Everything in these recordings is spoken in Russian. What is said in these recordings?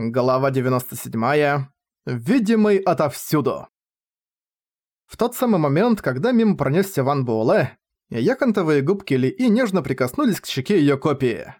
Глава 97. Видимый отовсюду. В тот самый момент, когда мимо пронесся Ван Буэлэ, яконтовые губки Ли и нежно прикоснулись к щеке ее копии.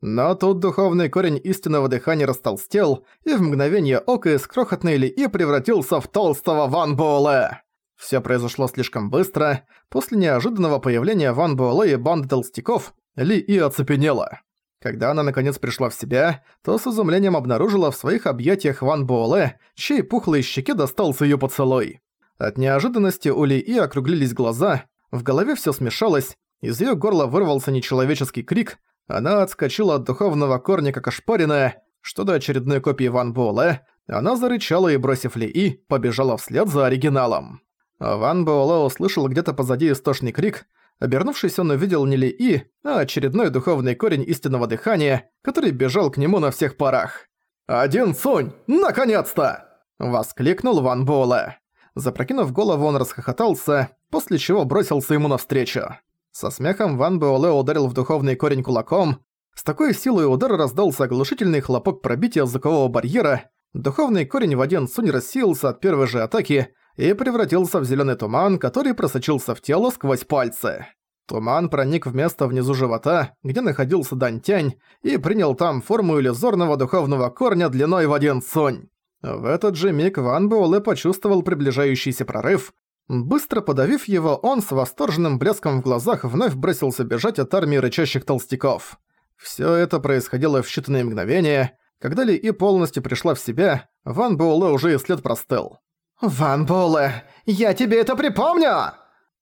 Но тут духовный корень истинного дыхания растолстел, и в мгновение ока из крохотной Лии превратился в толстого Ван Буэлэ. Все произошло слишком быстро. После неожиданного появления Ван Буэлэ и банды толстяков Ли И оцепенела. Когда она наконец пришла в себя, то с изумлением обнаружила в своих объятиях Ван Буэлэ, чей пухлой щеке достался ее поцелуй. От неожиданности у Ли И округлились глаза, в голове все смешалось, из ее горла вырвался нечеловеческий крик, она отскочила от духовного корня как ошпаренная, что до очередной копии Ван Буэлэ, она зарычала и, бросив Ли И, побежала вслед за оригиналом. Ван Буэлэ услышал где-то позади истошный крик, Обернувшись, он увидел не Ли И, а очередной духовный корень истинного дыхания, который бежал к нему на всех парах. «Один Сунь! Наконец-то!» – воскликнул Ван Буэлэ. Запрокинув голову, он расхохотался, после чего бросился ему навстречу. Со смехом Ван Буэлэ ударил в духовный корень кулаком. С такой силой удара раздался оглушительный хлопок пробития звукового барьера. Духовный корень в один Сунь рассеялся от первой же атаки – и превратился в зеленый туман, который просочился в тело сквозь пальцы. Туман проник в место внизу живота, где находился Дантянь, и принял там форму иллюзорного духовного корня длиной в один сонь. В этот же миг Ван Буэлэ почувствовал приближающийся прорыв. Быстро подавив его, он с восторженным блеском в глазах вновь бросился бежать от армии рычащих толстяков. Все это происходило в считанные мгновения. Когда Ли И полностью пришла в себя, Ван Буэлэ уже и след простыл. «Ван я тебе это припомню!»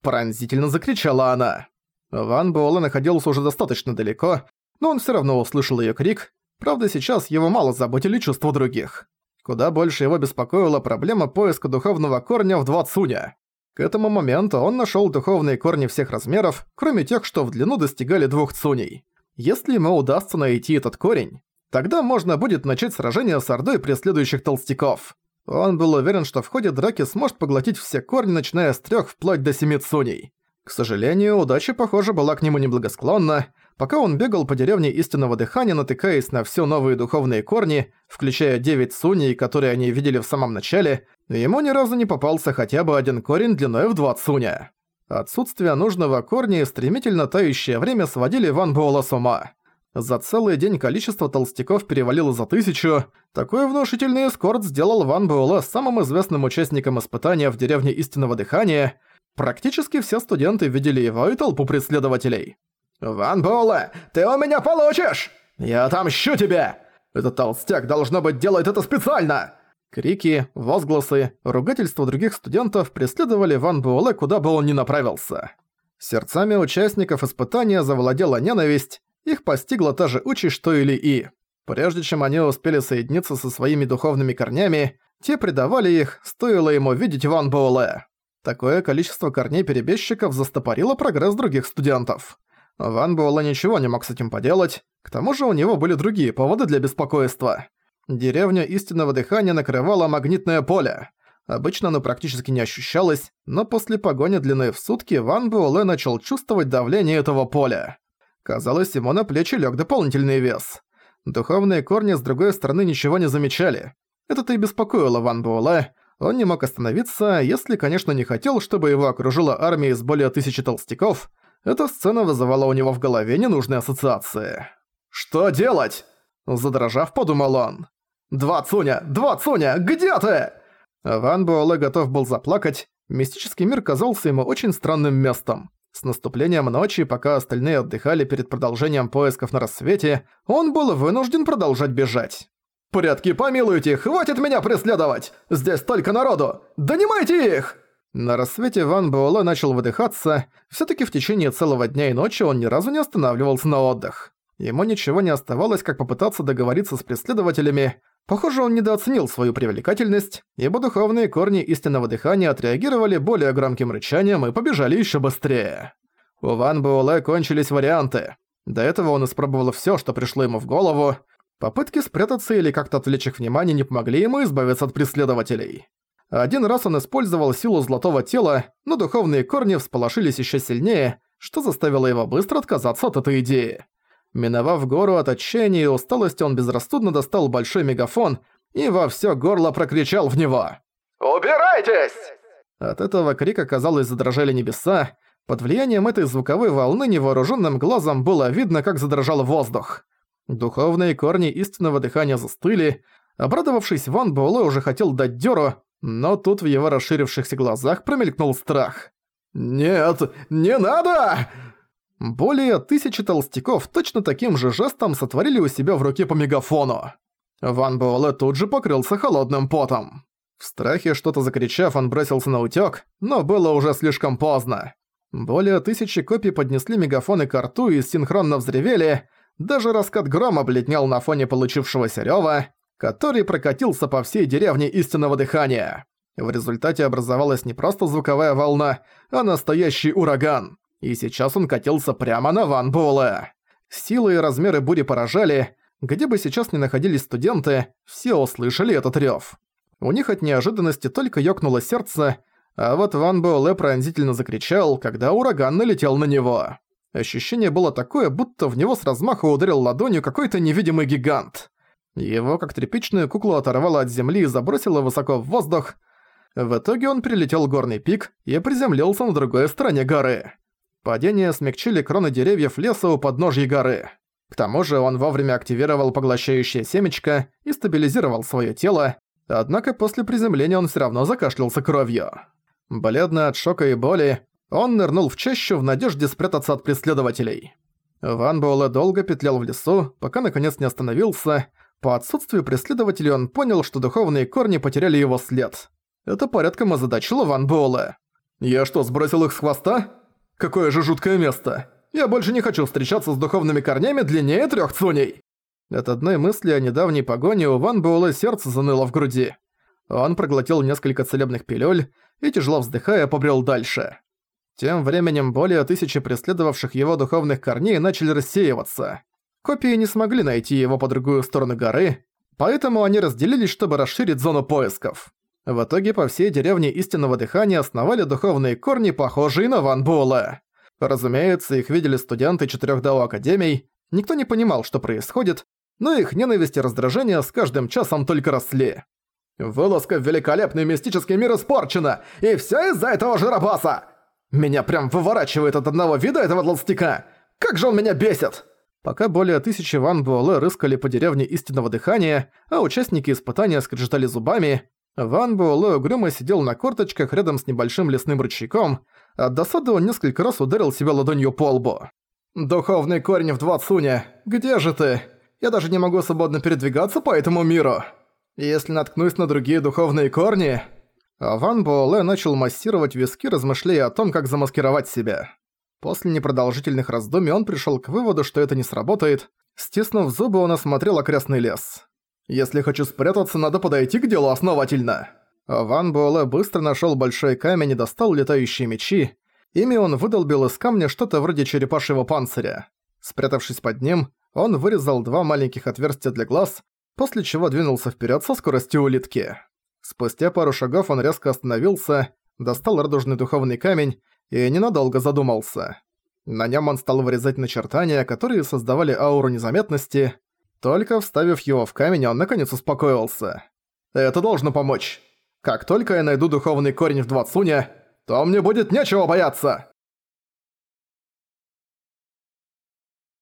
Пронзительно закричала она. Ван Буэлэ находился уже достаточно далеко, но он все равно услышал ее крик, правда сейчас его мало заботили чувства других. Куда больше его беспокоила проблема поиска духовного корня в два цуня. К этому моменту он нашел духовные корни всех размеров, кроме тех, что в длину достигали двух цуней. Если ему удастся найти этот корень, тогда можно будет начать сражение с ордой преследующих толстяков. Он был уверен, что в ходе драки сможет поглотить все корни, начиная с трех вплоть до семи цуней. К сожалению, удача, похоже, была к нему неблагосклонна, пока он бегал по деревне истинного дыхания, натыкаясь на все новые духовные корни, включая девять суней, которые они видели в самом начале, ему ни разу не попался хотя бы один корень длиной в два цуня. Отсутствие нужного корня и стремительно тающее время сводили Ван Буэлла с ума. За целый день количество толстяков перевалило за тысячу. Такой внушительный эскорт сделал Ван Буэлэ самым известным участником испытания в деревне Истинного Дыхания. Практически все студенты видели его и толпу преследователей. «Ван Буэлэ, ты у меня получишь! Я отомщу тебя! Этот толстяк, должно быть, делает это специально!» Крики, возгласы, ругательства других студентов преследовали Ван Буэлэ, куда бы он ни направился. Сердцами участников испытания завладела ненависть, их постигла та же участь, что или и. Прежде чем они успели соединиться со своими духовными корнями, те предавали их, стоило ему видеть Ван Буэлэ. Такое количество корней перебежчиков застопорило прогресс других студентов. Ван Буэлэ ничего не мог с этим поделать, к тому же у него были другие поводы для беспокойства. Деревня истинного дыхания накрывало магнитное поле. Обычно оно практически не ощущалось, но после погони длиной в сутки Ван Буэлэ начал чувствовать давление этого поля. Казалось, ему на плечи лег дополнительный вес. Духовные корни с другой стороны ничего не замечали. Это-то и беспокоило Ван Буэлэ. Он не мог остановиться, если, конечно, не хотел, чтобы его окружила армия из более тысячи толстяков. Эта сцена вызывала у него в голове ненужные ассоциации. «Что делать?» Задрожав, подумал он. «Два Цуня! Два Цуня! Где ты?» Ван Буэлэ готов был заплакать. Мистический мир казался ему очень странным местом. С наступлением ночи, пока остальные отдыхали перед продолжением поисков на рассвете, он был вынужден продолжать бежать. «Порядки помилуйте, хватит меня преследовать! Здесь только народу! Донимайте их!» На рассвете Ван Буэлэ начал выдыхаться, все таки в течение целого дня и ночи он ни разу не останавливался на отдых. Ему ничего не оставалось, как попытаться договориться с преследователями, Похоже, он недооценил свою привлекательность, ибо духовные корни истинного дыхания отреагировали более громким рычанием и побежали еще быстрее. У Ван Буэлэ кончились варианты. До этого он испробовал все, что пришло ему в голову. Попытки спрятаться или как-то отвлечь их внимание не помогли ему избавиться от преследователей. Один раз он использовал силу золотого тела, но духовные корни всполошились еще сильнее, что заставило его быстро отказаться от этой идеи. Миновав гору от отчаяния и усталости, он безрассудно достал большой мегафон и во всё горло прокричал в него. «Убирайтесь!» От этого крика, казалось, задрожали небеса. Под влиянием этой звуковой волны невооружённым глазом было видно, как задрожал воздух. Духовные корни истинного дыхания застыли. Обрадовавшись, Ван Буэлэ уже хотел дать дёру, но тут в его расширившихся глазах промелькнул страх. «Нет, не надо!» Более тысячи толстяков точно таким же жестом сотворили у себя в руке по мегафону. Ван Буэлэ тут же покрылся холодным потом. В страхе что-то закричав, он бросился на утёк, но было уже слишком поздно. Более тысячи копий поднесли мегафоны к рту и синхронно взревели, даже раскат грома бледнел на фоне получившегося рёва, который прокатился по всей деревне истинного дыхания. В результате образовалась не просто звуковая волна, а настоящий ураган и сейчас он катился прямо на Ван Буэлэ. Силы и размеры бури поражали, где бы сейчас ни находились студенты, все услышали этот рёв. У них от неожиданности только ёкнуло сердце, а вот Ван Буэлэ пронзительно закричал, когда ураган налетел на него. Ощущение было такое, будто в него с размаха ударил ладонью какой-то невидимый гигант. Его как тряпичную куклу оторвало от земли и забросило высоко в воздух. В итоге он прилетел горный пик и приземлился на другой стороне горы. Падение смягчили кроны деревьев леса у подножья горы. К тому же он вовремя активировал поглощающее семечко и стабилизировал свое тело, однако после приземления он все равно закашлялся кровью. Бледно от шока и боли, он нырнул в чащу в надежде спрятаться от преследователей. Ван Буэлэ долго петлял в лесу, пока наконец не остановился. По отсутствию преследователей он понял, что духовные корни потеряли его след. Это порядком озадачило Ван Буэлэ. «Я что, сбросил их с хвоста?» Какое же жуткое место! Я больше не хочу встречаться с духовными корнями длиннее трех цуней!» От одной мысли о недавней погоне у Ван Буэлэ сердце заныло в груди. Он проглотил несколько целебных пилюль и, тяжело вздыхая, побрел дальше. Тем временем более тысячи преследовавших его духовных корней начали рассеиваться. Копии не смогли найти его по другую сторону горы, поэтому они разделились, чтобы расширить зону поисков. В итоге по всей деревне истинного дыхания основали духовные корни, похожие на Ван Буэлэ. Разумеется, их видели студенты четырех дау академий, никто не понимал, что происходит, но их ненависть и раздражение с каждым часом только росли. «Вылазка в великолепный мистический мир испорчена, и все из-за этого жиробаса! Меня прям выворачивает от одного вида этого толстяка! Как же он меня бесит!» Пока более тысячи Ван Буэлэ рыскали по деревне истинного дыхания, а участники испытания скрежетали зубами, Ван Буэлэ угрюмо сидел на корточках рядом с небольшим лесным ручейком, а от досады он несколько раз ударил себя ладонью по лбу. «Духовный корень в два цуня! Где же ты? Я даже не могу свободно передвигаться по этому миру! Если наткнусь на другие духовные корни...» а Ван Буэлэ начал массировать виски, размышляя о том, как замаскировать себя. После непродолжительных раздумий он пришёл к выводу, что это не сработает. Стиснув зубы, он осмотрел окрестный лес. Если хочу спрятаться, надо подойти к делу основательно». Ван Буэлэ быстро нашёл большой камень и достал летающие мечи. Ими он выдолбил из камня что-то вроде черепашьего панциря. Спрятавшись под ним, он вырезал два маленьких отверстия для глаз, после чего двинулся вперёд со скоростью улитки. Спустя пару шагов он резко остановился, достал радужный духовный камень и ненадолго задумался. На нём он стал вырезать начертания, которые создавали ауру незаметности, только вставив его в камень, он наконец успокоился. «Это должно помочь. Как только я найду духовный корень в Двацуне, то мне будет нечего бояться!»